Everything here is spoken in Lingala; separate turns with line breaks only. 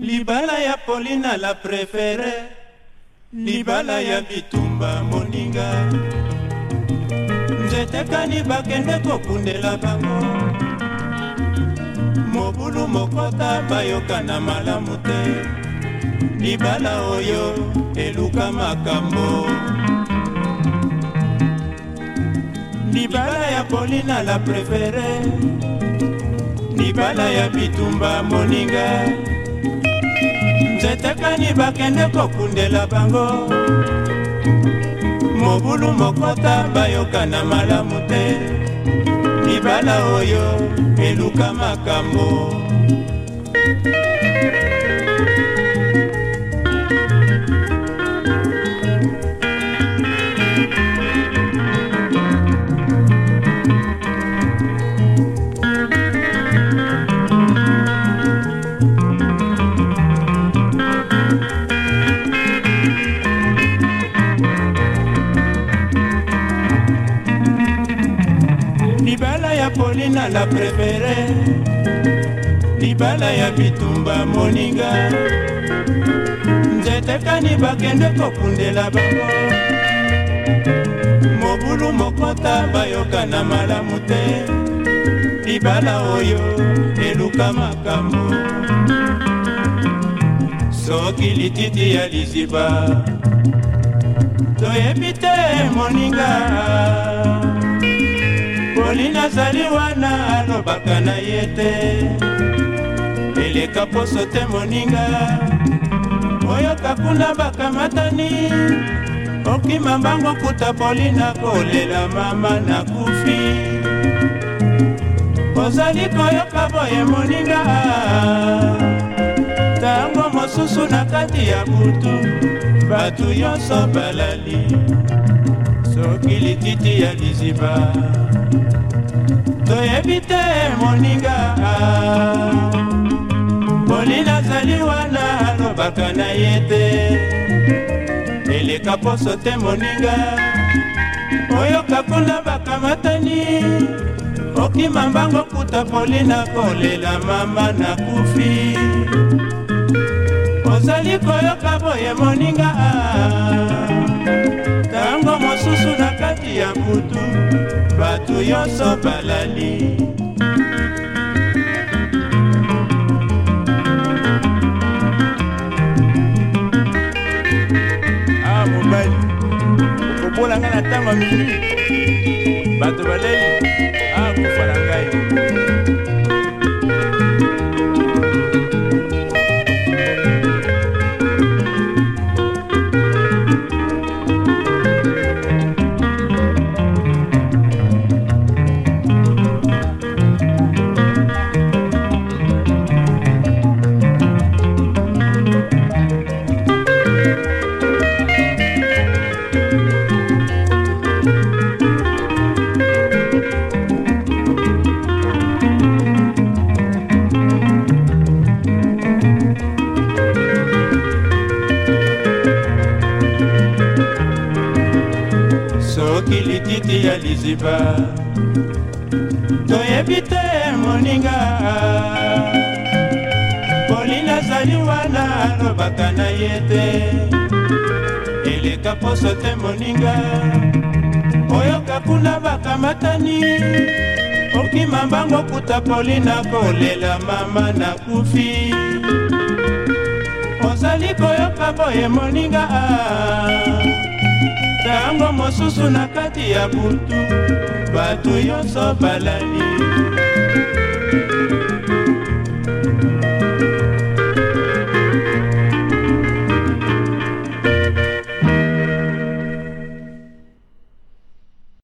libala ya polina la prefere libala ya bitumba moninga nzetekani bakende kokundela bango mobulu mokota bayokana malamu te libala oyo eluka makambo libala ya polina la prefere libala ya bitumba moninga setekani bakende kokundela bango mobulu mokota bayoka na malamu te libala oyo eluka makambo ya polina la prefere libala ya bitumba moninga nzete kani bakende kokundela bango mobulu mokota bayoka na malamu te libala oyo eluka makambo soki lititi ya liziba toyebi te moninga soki nazali wana alobaka na ye te eleka poso te moninga oyoka kuna bakamatani okima mbango kuta polina kolela mama nakufi ozali koyoka boye moninga ntango mosusu na kati ya butu bato nyonso balali soki lititi ya liziba toyebi te moninga moli nazali wana alobaka na ye te eleka poso te moninga oyoka kuna bakamatani okima mbango kuta polina kolela mama nakufi ozali koyoka boye moninga ntango mosusu na kati ya butu bato nyonso balali ah, mobali okobolanga na ntango ya minui bato baleli mokili kiti ya liziba toyebi te moninga polina azali wana alobaka na ye te eleka poso te moninga oyoka kuna bakamatani okima mbango kuta polina kolela mama na kufi ozali koyoka boye moninga ntango mosusu na kati ya butu bato nyonso balali